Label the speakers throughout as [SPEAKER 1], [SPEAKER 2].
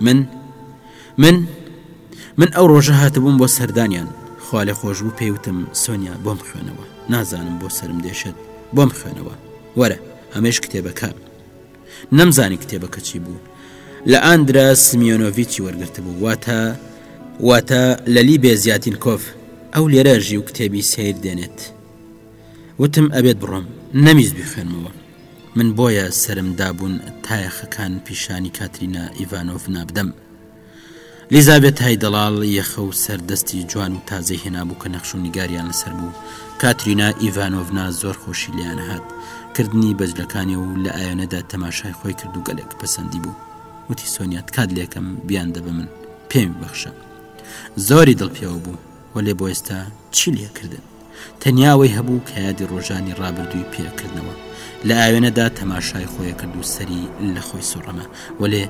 [SPEAKER 1] من من من ئەو ڕۆژە هاتبووم بۆ سەردانیان خوا لێ خۆش بوو پێیوتم سۆنیا بۆم خوێنەوە نازانم بۆ سرم دێشت بۆم خوێنەوە وەرە ئەمەش کتێبەکە نەمزانی کتێبەکە چی بوو لە ئاندرا سمیۆنۆڤچی وەرگرت بوو واتە واتە لەلی بێزیاتین کۆف ئەو لێرە ژی و کتێبی سیر دێنێت وتم ئەبێت بڕۆم نەمیست بیخوێنمەوە من بۆیە سرم دابوون تایەخەکان پیشانی کاترینا ئیڤانۆڤ نابدەم لیزابێت تای دەڵال یەخە و سەردەستی جوان و تازەی هێنابوو کە نەخش و نیگاریان لەسەر بوو کاترینا ئیڤانۆڤنا زۆر خۆشی لیان هاات کردنی بەجلەکانی و لە ئایەنەدا تەماشای خۆی کرد و گەلێک پەسەندی بوو وتی سۆنیات کات لەکەم بیان دەبە من پێم بەخشە زۆری دڵپیەوە بوو وەلێ بۆ ئێستا چی لەکردن تەنیا ئەوەی هەبوو کە یادی ڕۆژانی ڕابردووی پێکردنەوە لە ئاوێنەدا تەماشای خۆی کرد و سەری لە خۆی سوڕەما وەلێ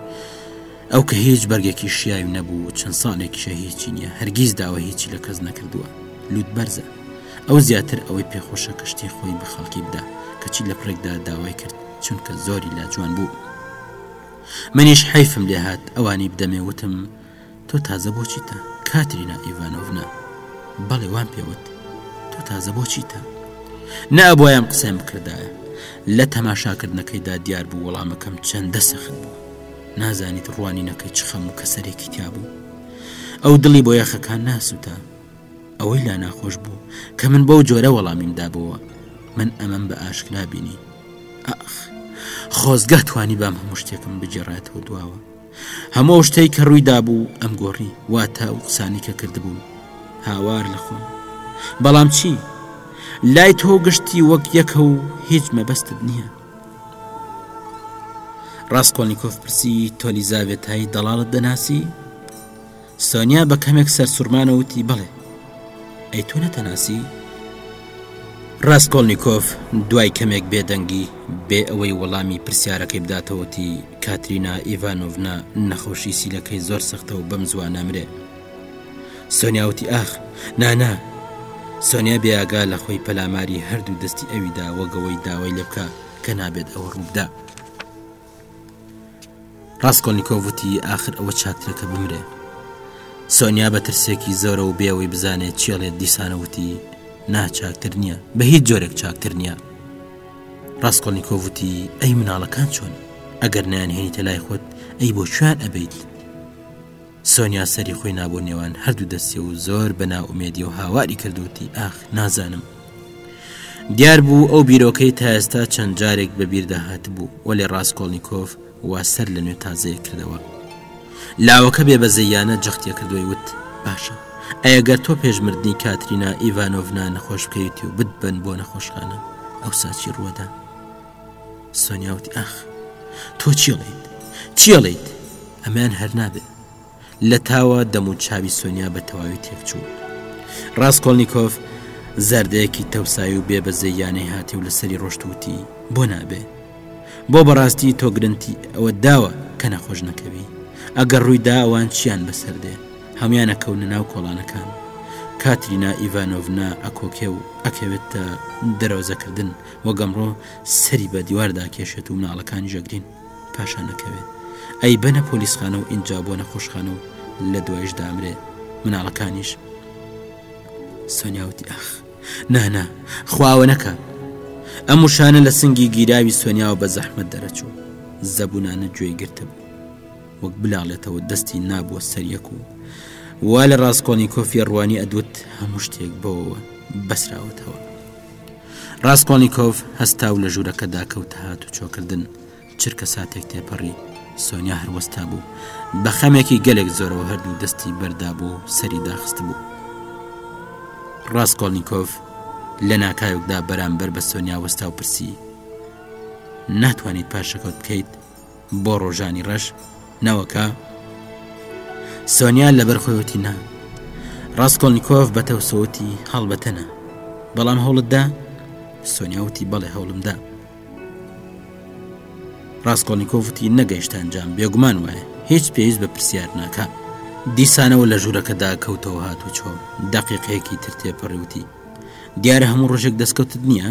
[SPEAKER 1] ئەو کە هیچ بەرگێکی شیاوی نەبوو چەند ساڵێکیشە هیچی نییە هەرگیز داوە هیچی لە کەس نەکردووە لوت بەرزە ئەو زیاتر ئەوەی پێخۆشە کەشتی خۆی بە خەڵکی بدا کەچی لە پڕێکدا داوای کرد چونکە زۆری لا جوان بوو منیش حیفم لێهات ئەوانی بدەمێ وتم تۆ تازە بۆ چیتە؟ کاترینا ئیڤانۆڤنا، بەڵێ وام پێ وت. تۆ تازە بۆ چیتە؟ نەئەبوایە ئەم قسەیان بکردایە. لە تەماشاکردنەکەیدا دیار بوو وەڵامەکەم چەندە سەخت بوو. نازانیت ڕوانینەکەی چ خەم و کەسەرێکی تیا بوو. ئەو دڵی بۆ یاخەکان ناسووتا. ئەوەی لا ناخۆش بوو کە من بەو جۆرە وەڵامیم دابەوە من ئەمەم بە ئاشکرا بینی ئاخ خۆزگە توانی بام هەموو شتێکم بگێڕێتەوە دواوە هەموو ئەو شتەی کە ڕووی دابوو ئەم گۆڕی واتە و قسانی کە کردبووم هاوار لە خۆم بەڵام چی لای تۆ گشتی وەک یەکە و هیچ مەبەستت نییە ڕاستکۆنیکۆف پرسی تۆلیزاوێتایی دەڵاڵت دەناسی سۆنیا بە کەمێک سەرسوڕمانە وتی بەڵێ ئەی تۆ نەتەناسی؟ ڕاستکۆڵنییکۆف دوای کەمێک بێدەنگی بێ ئەوەی وەڵامی پرسیارەکەی بداتەوەتی کاترینا ئیڤانۆڤنا نەخۆشی سیلەکەی زۆر سەختە و بەم زووە نامرێ سۆنیاوتی ئاخ نانا سۆنیا بێگا لە خۆی پەلاماری هەردوو دەستی ئەویدا وەگەوەی داوای لێ بکە کە نابێت ئەوە ڕووبدا ڕاستکۆلنیکۆڤ وتی ئاخر ئەوە چاکترە کە بمرێ سۆنیا بە ترسێکی زۆرە و بێەوەی بزانێت چێڵێت دیسانەوتی ناچاکتر نییە بە هیچ جۆرێک چاکتر نییە ڕاستکۆلنیکۆڤوتی ئەی مناڵەکان چۆن ئەگەر نیان هێنیتە لای خۆت ئەی بۆ شوێن ئەبیت سۆنیا سەری خۆی نابۆ نێوان هەردوو دەستی و زۆر بە ناومێدی و هاواری کردوتی ئاخ نازانم دیار بوو ئەو بیرۆکەی تا ئێستا چەند جارێک بە بیرداهات بوو وەلێ ڕاستکۆڵنییکۆف وا سەر لە نوێ تازەیە کردەوە لاوەکە بێ بەزەیانە جەختە کردوی وت باشە ئەگەر تۆ پێشمردنی کاترینا ئیڤانۆڤنا نەخۆش بکەیت و بدبن بۆ نەخۆشخانە ئەو ساچی ڕوەدا سۆنیا وتی ئاخ تۆ چیڵیت چیڵیت ئەمەیان هەر نابێ لە تاوە دەم و چاوی سۆنیا بە تەواوی تێکچوو ڕاستکۆلنییکۆف زەردەیەکی تەوسای و بێ بەزێ یانەی هاتی و لەسەری ڕۆشتوتی بۆ نابێ بۆ بەڕاستی تۆ گرنتی ئەوە داوە کە نەخۆش نەکەوی ئەگەر ڕووی داوان چیان بەسەر دێ هەمویانە کەونە ناو کۆڵانەکان کاترینا ئیڤانۆڤنا ئەکۆکێ و ئەکەوێتە دەرۆزەکردن وەک ئەمڕۆ سەری بە دیوار داکێشێت و مناڵەکانیش ئەگرین پاشان ئەکەوێت ئەی بەنە پۆلیسخانە و ئینجا بۆ نەخۆشخانە و لە دوایش دامرێ مناڵەکانیش سۆنیاوتی ئەخ نانا خواوە نەکە ئەم وشانە لە سنگی گیراوی سۆنیاوە بە زەحمت دەرەچوو زەبوونانە گوێی گرتە بوو وەک بلاڵێتەوە دەستی نابووە سەریەک و وا لە ڕاستکۆڵنی کۆفی ڕوانی ئەدوت هەموو شتێک بەوەوە بەسراوەتەوە ڕاسکۆڵنیکۆڤ هەستا و لە ژوورەکەدا کەوتە هاتوچۆکردن چرکە ساتێک تێپەڕی سۆنیا هەر وەستا بوو بە خەمێکی گەلێک زۆرەوە هەردوو دەستی بەردا بوو و سەری داخست بوو ڕاستکۆلنییکۆف لە ناکایوکدا بەرامبەر بە سۆنیا وەستا و پرسی ناتوانیت پاشەکەوت بکەیت بۆ ڕۆژانی ڕەش نەوەکە؟ سۆنیا لەبەر خۆیوتی نا ڕاستکۆلنییکۆف بە تەوسەوتی هەڵبەتەنا بەڵام هەوڵتدا سۆنیاوتی بەڵێ هەوڵمدا ڕاستکۆلنییکۆفتی نەگەیشتان جام بێگومان وایە هیچ پێویست بە پرسیار ناکە دیسانەوە لە ژوورەکەدا کەوتەوە هات و چۆ دەقیقەیەکی تر تێپەڕیوتی دیارە هەموو ڕژێک دەستکەوتت نییە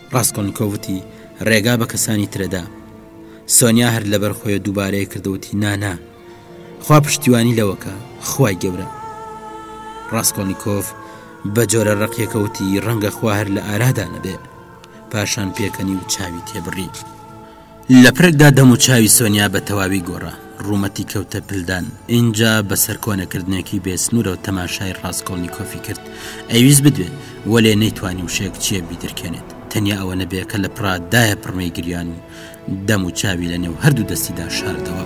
[SPEAKER 1] ڕاسکۆلنکۆف وتی، ڕێگا بە کەسانی ترەدا. سۆنیا هەر لەبەر خۆیە دووبارەی کردو وتی، نا نا. خوا پشتیوانی لەوەکا. خوای گەورە. ڕاسکۆلنکۆف بە جۆرە ڕەقیەکە وتی، ڕەنگە خوا هەر لە ئارادا نەبێ. پاشان پێکەنی و چاوی تێبڕی. لە پرکدا دەم و چاوی سۆنیا بە تەواوی گۆڕا، ڕوومەتی کەوتە پلدان، ئینجا بە سەرکۆنەکردنێکی بێ سنوورەوە تەماشای ڕاسکۆڵنیکۆفی کرد، ئەیویست بدوێ، وەلێ نەیتوانی وشەیەک چییە بیدرکێنێت، تەنیا ئەوە نەبێ کە لە پڕا دایە پڕمەی گریان و دەم و چاوی لە نێو هەردوو دەستیدا شاردەوە.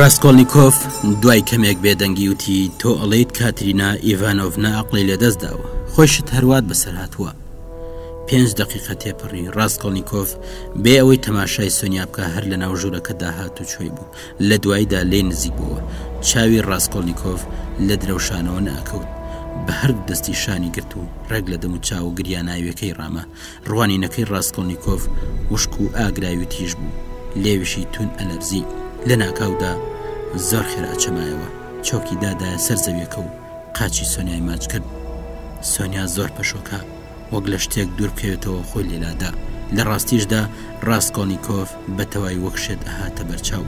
[SPEAKER 1] ڕاسکۆلنیکۆف دوای کەمێک بێدەنگی وتی تۆ ئەڵیت کاترینا ئیڤانۆڤنا ئەقلی لەدەست داوە خۆشت هەروات بەسەر هاتووە پێنج دقیقە تێپەڕی ڕاستکۆلنییکۆف بێ ئەوەی تەماشای سۆنیا بکە هەر لە ناو ژوورەکە داهات و چۆی بوو لە دواییدا لێ نزیک بووە چاوی ڕاستکۆلنییکۆف لە درەوشانەوە ناکەوت بە هەردوو دەستی شانی گرت و ڕێک لە دەم و چاو گریاناویەکەی ڕامە ڕوانینەکەی ڕاسکۆلنیکۆڤ وشک و ئاگرای و تیژ بوو، لێویشی توند ئەلەرزی، لە ناکاودا زۆر خێرا ئەچەمایەوە، چەوکی دادایە سەر زەویەکە و قاچی سۆنیای ماچ کرد. سۆنیا زۆر پەشۆکە، وەک لە شتێک دوور بکەوێتەوە خۆی لێلادا، لە ڕاستیشدا ڕاسکۆلنیکۆڤ بە تەوای وەک شێت ئەهاتە بەرچاو.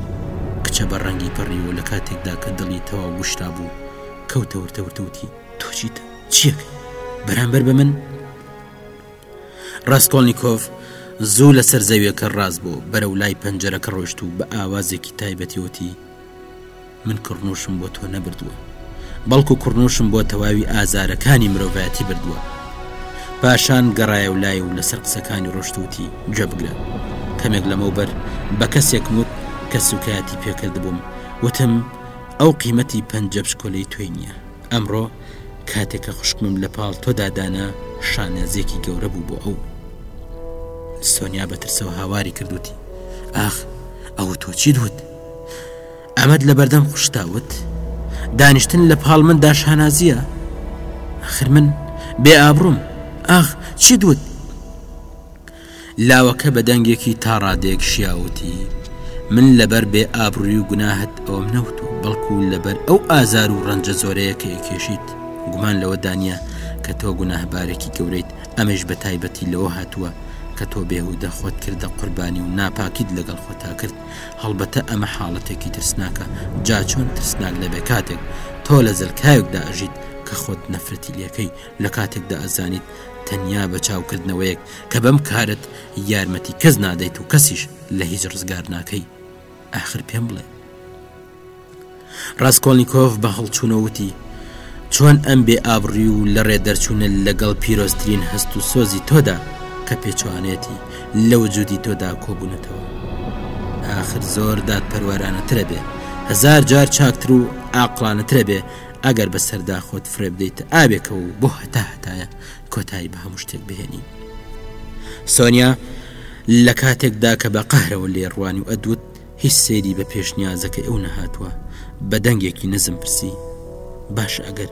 [SPEAKER 1] کچە بە ڕەنگی پەڕیوە لە کاتێکدا کە دڵی تەواو گوشرابوو، کەوتە ورتە ورتە وتی. تۆ چیت؟ چی ئەکەی بەرامبەر بە من؟ ڕاسکۆڵنیکۆف زوو لەسەر زەویەکە ڕاست بۆ بەرەو لای پەنجەرەکە ڕۆشت و بە ئاوازێکی تایبەتی وتی من کڕنوشم بۆ تۆ نەبردووە بەڵکو کڕنوشم بۆ تەواوی ئازارەکانی مرۆڤایەتی بردووە پاشان گەڕایە و لای و لەسەر قسەکانی ڕۆشتوتی گوێ بگرە کەمێک لەمەوبەر بە کەسێک وت کە سوکایەتی پێکرد بووم وتم ئەو قیمەتی پەنجەبشکۆلەی توێنە ئەمڕۆ کاتێک کە خوشکمم لە پاڵ تۆدا دانا شانازیەکی گەورە بوو بۆ ئەو سۆنیا بەترسەوە هاواری کردوتی ئاخ ئەو تۆ چیت وت ئەمەد لە بەردەم خوشتاوت دانیشتن لە پاڵ من داشانازیە خر من بێ ئابروم ئاخ چی دوت لاوەکە بە دەنگێکی تا ڕادەیەک شیاو وتی، من لەبەر بێ ئابڕووی و گوناهت ئەوەم نەوتووە، بەڵکو لەبەر ئەو ئازار و ڕەنجە زۆرەیە کە ئەکێشیت، گومان لەوەدا نییە کە تۆ گوناهبارێکی گەورەیت، ئەمەیش بە تایبەتی لەوە هاتووە کە تۆ بێهودە خۆت کردە قوربانی و ناپاکیت لەگەڵ خۆتا کرد، هەڵبەتە ئەمە حاڵەتێکی ترسناکە، جا چۆن ترسناک نەبێ کاتێک تۆ لە زەلکاوێکدا ئەژیت کە خۆت نەفرەتی لێکەی، لە کاتێکدا ئەزانیت تەنیا بە چاوکردنەوەیەک، کە بەم کارەت یارمەتی کەس نادەیت و کەسیش لە هیچ ڕزگار ناکەی ئاخر پێم بڵێ ڕاستکۆلنییکۆف بە هەڵچوونەوتی چۆن ئەم بێ ئابڕی و لە ڕێ دەرچوونە لەگەڵ پیرۆزترین هەست و سۆزی تۆدا کە پێچوانێتی لەو جودی تۆدا کۆبوونەتەوە آخر زۆر داد پەروەرانەترە بێ هزار جار چاکتر و ئاقلانەترە بێ ئەگەر بە سەردا خۆت فرێ بدەیت ئاوێکە و بۆ هەتا هەتایە کۆتایی بە هەموو شتێک بهێنین سۆنیا لە کاتێکدا کە بە قەهرەوە لێڕوانی و ئەدوت هیچ سێری بە پێشنیازەکەی ئەو نەهاتووە بە دەنگێکی نزم پرسی باش ئەگەر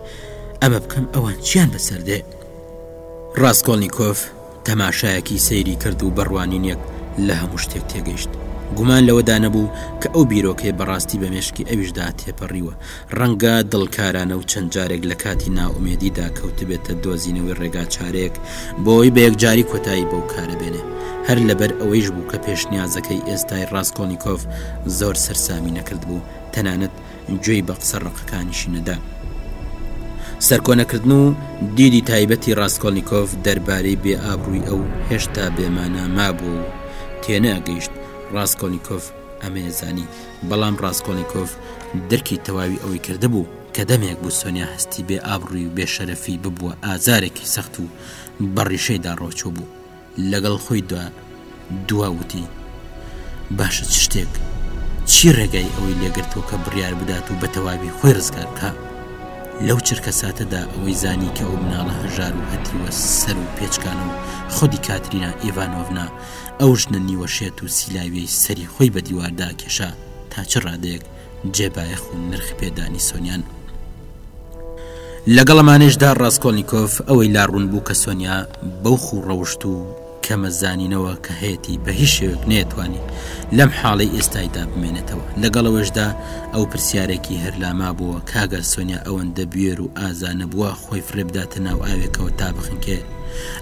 [SPEAKER 1] ئەمە بکەم ئەوان چیان بەسەردێ ڕاستکۆڵنییکۆف تەماشایەکی سەیری کرد و بڕوانینێک لە هەموو شتێک تێگەیشت گومان لەوەدا نەبوو کە ئەو بیرۆکەی بەڕاستی بە مێشکی ئەویشدا تێپەڕیوە ڕەنگە دڵکارانە و چەند جارێک لە کاتی نائومێدیدا کەوتبێتە دۆزینەوەی ڕێگاچارەیەک بۆ ئەوەی بە یەکجاری کۆتایی بەو کارە بێنێ، هەر لەبەر ئەوەیش بوو کە پێشنیازەکەی ئێستای ڕاسکۆڵنیکۆف زۆر سەرسامی نەکردبوو، تەنانەت گوێی بە قسە ڕەقەکانیشی نەدا. سەرکۆنەکردن و دیدی تایبەتی ڕاسکۆڵنیکۆف دەربارەی بێئابڕووی ئەو هێشتا بێمانا مابوو و تێنەگەیشت ڕاسکۆڵنیکۆف ئەمەیە زانی، بەڵام ڕاسکۆڵنیکۆف درکی تەواوی ئەوەی کردبوو، کە دەمێک بوو سۆنیا هەستی بێ ئابڕووی و بێ شەرەفی ببووە ئازارێکی سەخت و بە ڕیشەیدا ڕۆچوو بوو، لەگەڵ خۆی دا دوا وتی، باشە چ شتێک، چی ڕێگای ئەوەی لێ گرتووە کە بڕیار بدات و بە تەواوی خۆی ڕزگار بکا؟ لەو چرکەساتەدا ئەوەی زانی کە ئەو مناڵە هەژار و هەتیوە سەر و پێچکانە و خودی کاترینا ئیڤانۆڤنا ئەو ژنە نیوەشێت و سیلاویەی سەری خۆی بە دیواردا کێشا تا چ ڕادەیەک جێ بایەخ و نرخ پێدانی سۆنیان لەگەڵ ئەمانێشدا ڕاستکۆلنییکۆف ئەوەی لا ڕوون بوو کە سۆنیا بەو خوو ڕەوشت و کەمە زانینەوە کە هەیەی بە هیچ شێوێک نێتوانی لەم حاڵی ئێستایدا بمێنێتەوە لەگەڵەوەشدا ئەو پرسیارێکی هەرلاما بووە کاگەر سۆنیا ئەوەندە بوێر و ئازا نەبووە خۆی فرێبداتە ناو ئاوێکەوە تا بخنکێ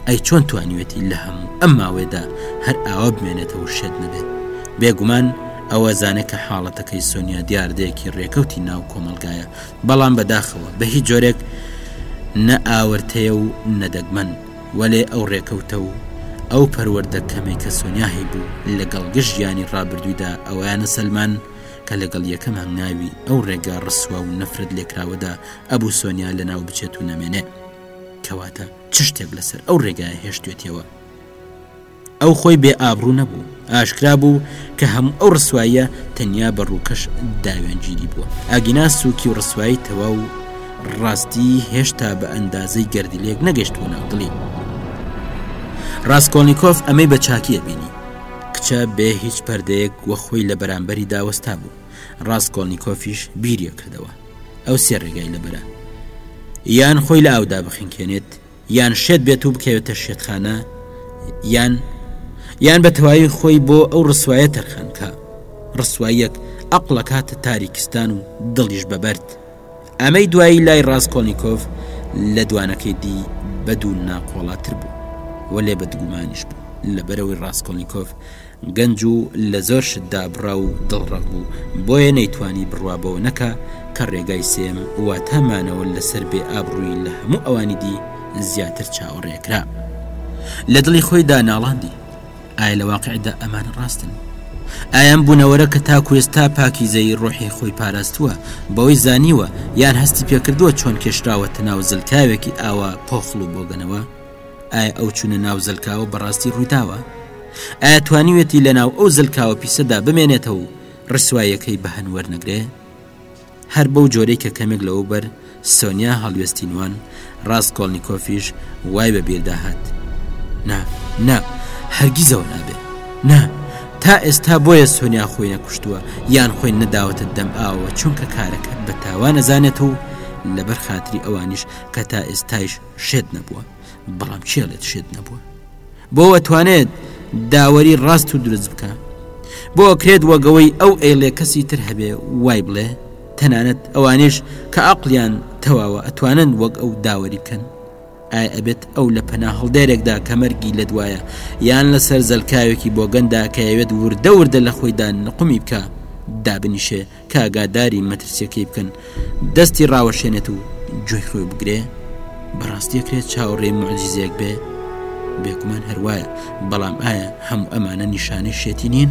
[SPEAKER 1] ئەی چۆن توانیوێتی لە هەموو ئەم ماوەێدا هەر ئاوا بمێنێتەوە شێت نەبێت بێگومان ئەوە زانێ کە حاڵەتەکەی سۆنیا دیاردەیەکی ڕێکەوتی ناو کۆمەلگایە بەڵام بەداخەوە بە هیچ جۆرێک نە ئاورتەیە و نەدەگمەن وەلێ ئەو ڕێکەوتە و ئەو پەروەەردە کەمەی کە سۆنیاهی بوو لەگەڵ گشت گیانی ڕابردوویدا ئەویانە سەلمان کە لەگەڵ یەکەم هەنگاوی ئەو ڕێگا ڕسوا و نەفرەت لێکراوەدا ئەبوو سۆنیا لە ناو بچێت و نەمێنێ کەواتە چ شتێک لەسەر ئەو ڕێگایە هێشتێتەوە ئەو خۆی بێ ئابروو نەبوو ئاشکرا بوو کە هەموو ئەو ڕسواییە تەنیا بە ڕووکەش داوێنگیری بووە ئاگینا سووکی و ڕسوایی تەواو و ڕاستی هێشتا بە ئەندازەی گردیلێک نەگەشتووە ناو دڵی ڕاستکۆلنییکۆف ئەمەی بە چاکیە بینی کچە بێ هیچ پەردەیەک وە خۆی لە بەرامبەری داوەستا بوو ڕاستکۆلنییکۆفیش بیریە کردەوە ئەو سێ ڕێگای لەبەرە یان خۆی لە ئاودا بخنکێنێت یان شێت بێت و بکەوێتە شێتخانە یان یان بە تەواوی خۆی بۆ ئەو ڕسوایە تەرخانکە ڕسواییەک ئەقلە کاتە تاریکستان و دڵیش بەبەرد ئەمەی دوایی لای ڕاستکۆلنییکۆف لە دوانەکەی دی بە دوو ناقۆڵاتر بوو وەلێ بە دگومانیش بوو لە بەرەوەی ڕاستکۆلنییکۆف گەنج و لە زۆر شت دابڕاو و دڵڕەق بوو، بۆیە نەیتوانی بڕوا بەوە نەکا کە ڕێگای سێم واتا مانەوە لە سەر بێ ئابڕووی لە هەموو ئەوانی دی زیاتر چاوەڕێ کرا. لە دڵی خۆی دا ناڵاندی، ئایا لە واقیع دا ئەمانە ڕاستن؟ ئایا ئەم بوونەوەرە کە تاکوو ئێستا پاکیزەیی ڕۆحی خۆی پاراستووە، بەوەی زانیوە یان هەستی پێ کردووە چۆن کێشراوەتە ناو زلکاوێکی ئاوا پۆخڵ و بۆگەنەوە؟ ئایا ئەو چوونە ناو زەلکاوە بەڕاستی ڕوویداوە؟ ئایا توانیوێتی لە ناو ئەو زەلکاوە پیسەدا بمێنێتەوە و ڕسوایەکەی بەهەند وەرنەگرێ؟ هەر بەو جۆرەی کە کەمێک لەوەوبەر سۆنیا هەڵوێستینوان ڕاست کۆڵنییکۆفیش وای بە بیردا هات نا نا هەرگیزەوە نابێ نا تا ئێستا بۆیە سۆنیا خۆی نەکوشتووە یان خۆی نەداوەتە دەم ئاوە چونکە کارەکە بە تاوانەزانێت و لەبەر خاتری ئەوانیش کە تا ئێستایش شێت نەبووە بەڵام چێڵێت شێت نەبووە بۆ ئەتوانێت داوەری ڕاست و دروست بکە بۆ کرێت وەگەوەی ئەو ئەیڵێ کەسی تر هەبێ وای بڵێ تەنانەت ئەوانش کە ئەقلیان تەواوە ئەتوانن وەک ئەو داوەری بکەن ئایا ئەبێت ئەو لە پەنا هەڵدێرێکدا کە مەرگی لە دوایە یان لەسەر زەلکاوێکی بۆگەندا کە یەوێت وردە وردە لە خۆیدا نقمی بکە دابنیشێ کە ئەگاداری مەترسیەکەی بکەن دەستی ڕاوەشێنێت و گوێی خۆی بگرێ بەڕاستیەکرێت چاوەڕێ معجززێک بێ بێگومان هەروایە بەڵام ئایا هەموو ئەمانە نیشانەی شێتی نین؟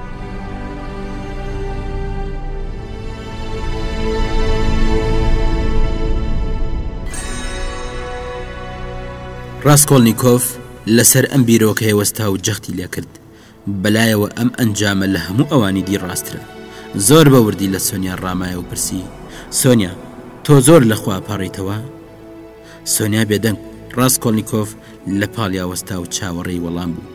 [SPEAKER 1] ڕاستکۆلنییکۆف لەسەر ئەم بیرۆکەیە وەستا و جەختی لێکرد بەلایەوە ئەم ئەنجامە لە هەموو ئەوانی دی ڕاسترە زۆر بە وردی لە سۆنیا ڕامایە و پرسی سۆنیا تۆ زۆر لەخوا پەڕیتەوە سۆنیا بێدەنگ ڕاستکۆلنییکۆف لە پاڵیا وەستا و چاوەڕێی وەڵام بوو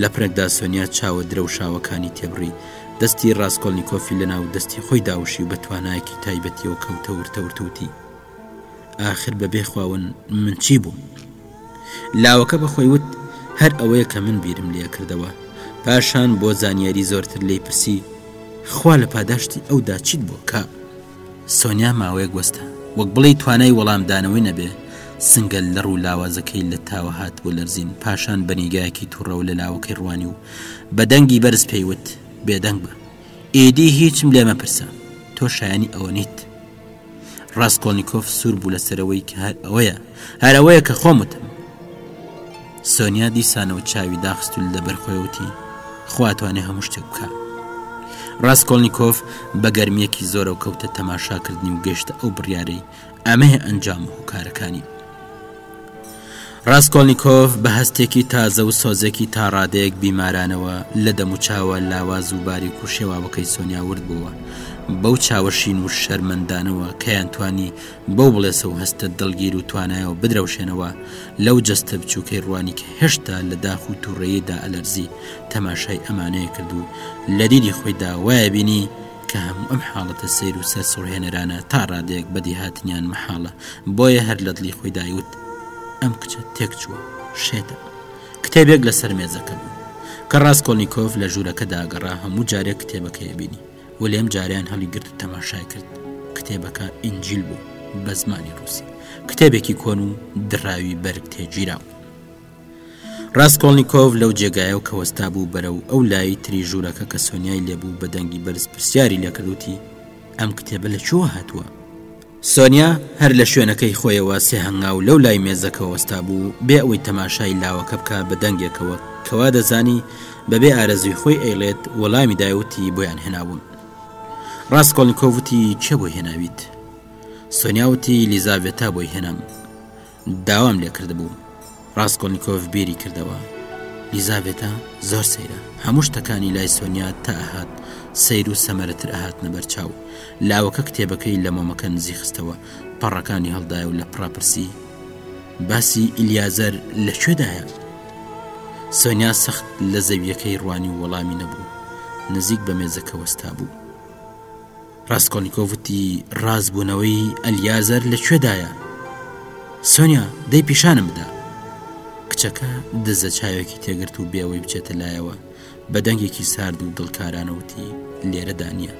[SPEAKER 1] لە پرێکدا سۆنیا چاوە درەوشاوەکانی تێبڕی دەستی ڕاستکۆلنییکۆفی لەناو دەستی خۆی داوشی و بە توانایەکی تایبەتیەوە کەوتە ورتەورتوتی ئاخر بەبێ خواون من چی بووم لاوەکە بە خۆی وت هەر ئەوەیە کە من بیرم لێ کردەوە پاشان بۆ زانیاری زۆرتر لی پرسی خوا لە پاداشتی ئەودا چیت بۆ کە سۆنیا ماوەیەک وەستا وەک بڵێی توانای وەڵامدانەوەی نەبێ سنگەل لە ڕوو لاوازەکەی لە تاوە هات بۆ لەرزین پاشان بە نیگایەکی تووڕەوە لە لاوەکەی ڕوانی و بە دەنگی بەرز پێیوت بێدەنگ بە ئیدی هیچم لێ مەپرسە تۆ شایانی ئەوە نیت ڕاستکۆلنییکۆف سوور بوو لەسەرەوەی کە هەر ئەوەیە هەرەوەیە کە خۆمتم سۆنیا دیسانەوە چاوی داخستول لەبەر خۆی وتی خواتوانێ هەموو شتێک بکە ڕاستکۆلنییکۆف بە گەرمیەکی زۆرەوە کەوتە تەماشاکردنی و گەشتە ئەو بڕیارەی ئەمەیە ئەنجام و هوکارەکانی ڕاستکۆلنییکۆف بە هەستێکی تازە و سۆزێکی تا ڕادەیەک بیمارانەوە لە دەموچاوە لاواز و باریک و شێواوەکەی سۆنیا ورد بووە بەو چاوەشین و شەرمەندانەوە کەیان توانی بەو بڵێسە و هەستە دڵگیر و توانایەوە بدرەوشێنەوە لەو جەستە بچووکەی ڕوانی کە هێشتا لە داخ و تووڕەییدا ئەلەرزی تەماشای ئەمانەیە کرد و لە دیدی خۆیدا وایە بینی کە هەموو ئەم حاڵەتە سەیر و سەرسوڕهێنەرانە تا ڕادەیەک بەدیهاتنیان مەحاڵە بۆیە هەر لە دڵی خۆی دایوت ئەم کچە تێکچووە شێتە کتێبێک لەسەر مێزەکە بوو کە ڕاستکۆلنییکۆف لە ژوورەکە داگەڕا هەموو جارێک کتێبەکەی بینی ولیەم جاریان هەڵی گرت تەماشای کرد کتێبەکە ئینجیل بوو بە زمانی رووسی کتێبێکی کۆن و دراوی بەرگ تێگیرا بوو ڕاستکۆڵنییکۆڤ لەو جێگایە و کەوەستا بوو بەرە و ئەو لای تری ژوورەکە کە سۆنیای لێبوو بە دەنگی بەرز پرسیاری لەکردوتی ئەم کتێبە لە چوە هاتووە سۆنیا هەر لە شوێنەکەی خۆیەوە سێ هەنگاو لەو لای مێزەکە وەستابوو و بێ ئەوەی تەماشای لاوەکە بکا بە دەنگێکەوە کە وا دەزانی بە بێ ئارەزووی خۆی ئەیڵێت وەڵامی دای وتی بۆیان هێناوم ڕاسکۆڵنیکۆڤ وتی کێ بۆی هێناویت؟ سۆنیا وتی لیزاڤێتا بۆی هێنام داوام لێ کردبوو. ڕاستکۆلنیکۆف بیری کردەوە. لیزاڤێتا زۆر سەیرە. هەموو شتەکانی لای سۆنیا تا ئەهات سەیر و سەمەرەتر ئەهاتنە بەر چاو. لاوەکە کتێبەکەی لە مۆمەکە نزیک خستەوە، پەڕەکانی هەڵدایە و لە پڕا پرسی، باسی ئیلیازەر لە کوێدایە؟ سۆنیا سەخت لە زەوییەکەی ڕوانی و وەڵامی نەبوو. نزیک بە مێزەکە وەستابوو. ڕاسکۆلنیکۆڤ وتی، ڕاستبوونەوەی ئەلیازەر لە کوێدایە؟ سۆنیا، دەی پیشانم بدە. کچەکە دزە چاوێکی تێگرت و بێوەی بچێتە لایەوە بە دەنگێکی سارد و دڵکارانەوتی لێرەدا نییە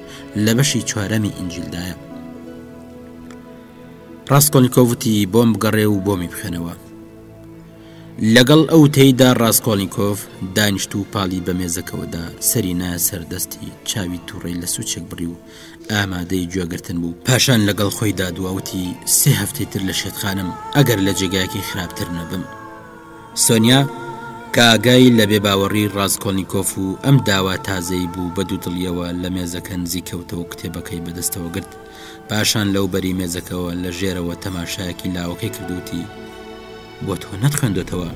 [SPEAKER 1] لە بەشی چوارەمی ئینجیلدایە. ڕاستکۆلنیکۆڤ وتی بۆم بگەڕێ و بۆمی بخێنەوە. لەگەڵ ئەو تێیدا ڕاسکۆڵنیکۆف دانیشت و پاڵی بە مێزەکەوە دا، سەری نایە سەر دەستی، چاوی تووڕەی لە سوچێک بڕی و ئامادەی گوێگرتن بوو. پاشان لەگەڵ خۆی دا دوا وتی، سێ هەفتەی تر لە شێتخانەم، ئەگەر لە جێگایەکی خراپتر نەبم. سۆنیا، کە ئاگای لە بێباوەڕی ڕاسکۆڵنیکۆف و ئەم داوا تازەی بوو، بە دوودڵییەوە لە مێزەکە نزیک کەوتەوە و کتێبەکەی بە دەستەوە گرت. پاشان لەو بەری مێزەکەوە لە ژێرەوە تەماشایەکی لاوەکەی کردوتی بۆ تۆ نەتخوێندۆتەوە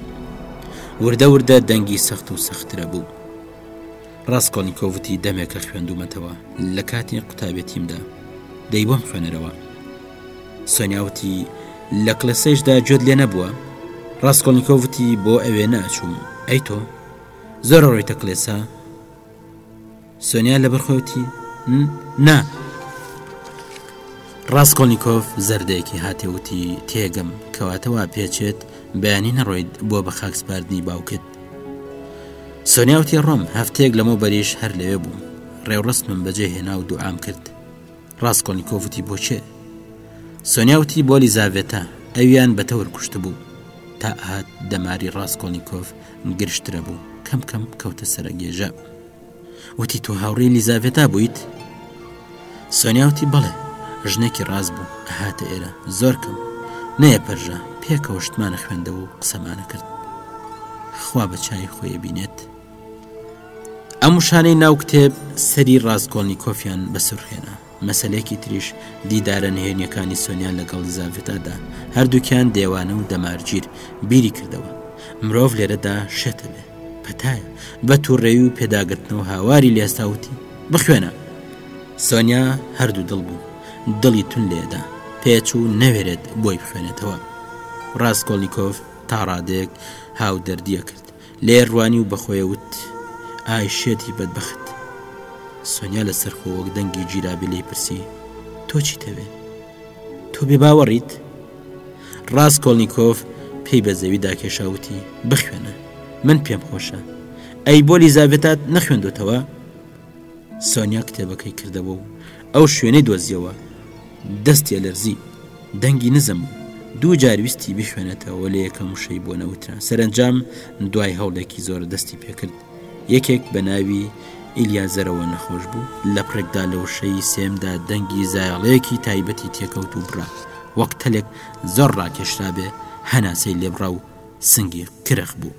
[SPEAKER 1] وردە وردە دەنگی سەخت و سەخترە بوو ڕاستکۆنیکۆڤتی دەمێکە خوێندومەتەوە لە کاتی قوتابەتیمدا دەی بۆم خوێنەرەوە سۆنیاوتی لە کلسەیشدا جۆت لێ نەبووە ڕاستکۆنیکۆڤتی بۆ ئەوێ ناچووم ئەی تۆ زۆر ڕۆیتە کلێسە سۆنیا لەبەر خۆی وتی نا. ڕاستکۆلنیکۆف زەردەیەکی هاتێ وتی تێگەم کەواتە وا پێچێت بەیانی نەڕۆیت بۆ بە خاکسپاردنی باوکت سۆنیاوتی ڕۆم هەفتەیەک لەمە بەریش هەر لەوێ بووم ڕێوڕستمم بەجێ هێنا و دوعام کرد ڕاستکۆلنیکۆفتی بۆچێ سۆنیاوتی بۆ لیزاڤێتە ئەویان بەتەور کوشت بوو تا ئاهات دەماری ڕاستکۆلنیکۆف گرشترە بوو کەم کەم کەوتە سەرەگێژە. وتی تۆ هاوڕێی لیزاڤێتا بوویت سۆنیاوتی بەڵێ ژنێکی ڕاست بوو هاتە ئێرە زۆر کەم نەیە پەرژە پێکەوە شتمانە خوێندەوە و قسەمانە کرد خوا بە چای خۆی بینێت ئەم شانەی ناو کتێب سەری ڕاستکۆڵنی کۆفیان بەسرخێنە مەسەلەیەکی تریش دیدارە نهێنیەکانی سۆنیا لەگەڵ لیزاڤێتادا، هەردووکیان دێوانە و دەمارگیر بیری کردەوە، مرۆڤ لێرەدا شێت ئەبێ، پەتایە، بە توڕەیی و پێداگرتنەوە هاواری لێستا و وتی، بخوێنە! سۆنیا هەر دوو دڵ بوو، دڵی تون لێدا پێچوو نەوێرێت بۆی بخوێنێتەوە. ڕاسکۆڵنیکۆف تاڕادەیەک هاودەردی ئەکرد، لێ ڕوانی و بەخۆێ وت، ئای شێتی بەدبەخت. سۆنیا لە سەرخۆ وەک دەنگی گیرابێ لێی پرسی، تۆ چیتەوێ؟ تۆ بێ باوەڕیت؟ ڕاسکۆڵنیکۆف پێی بە زەوی داکێشا وتی، بخوێنە. من پێم خۆشە. ئەی بۆ لیزاڤێتات نەخوێندۆتەوە؟ سۆنیا کتێبەکەی کردەوە و ئەو شوێنەی دۆزیەوە دەستێ لەرزی دەنگی نزم بوو دوو جارویستی بخوێنێتەوە لە یەکەم وشەی بۆ نەوترا سەرنجام دوای هەوڵێکی زۆر دەستی پێکرد یەکێک بە ناوی ئیلیازەرەوە نەخۆش بوو لە پڕێکدا لە وشەی سێمدا دەنگی زایاڵەیەکی تایبەتی تێکەوت و بڕا وەک تەلێک زۆر ڕاکێشرا بێ هەناسەی لێبڕا و سنگی کرخ بوو